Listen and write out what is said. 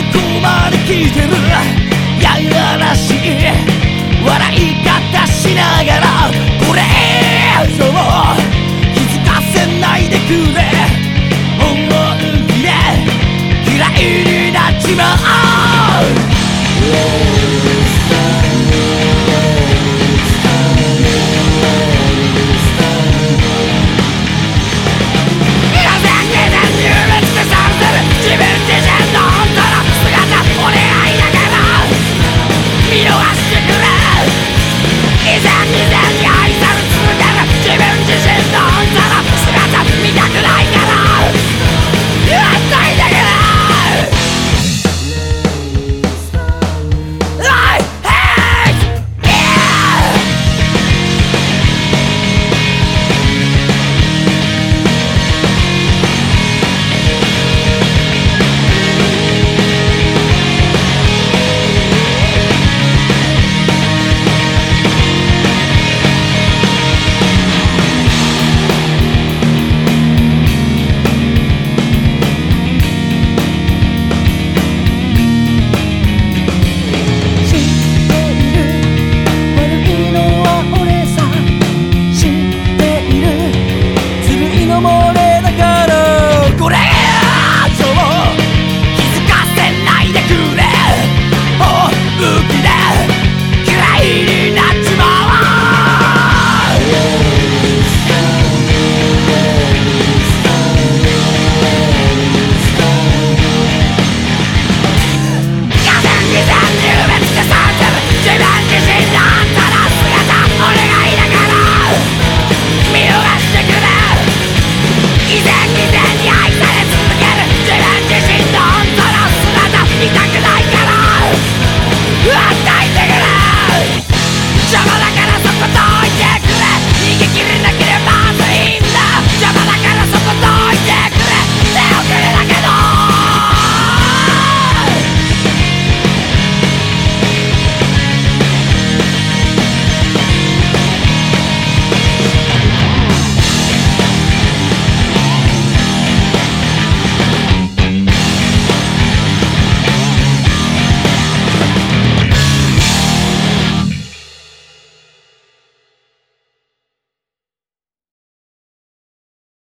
ここまで来てる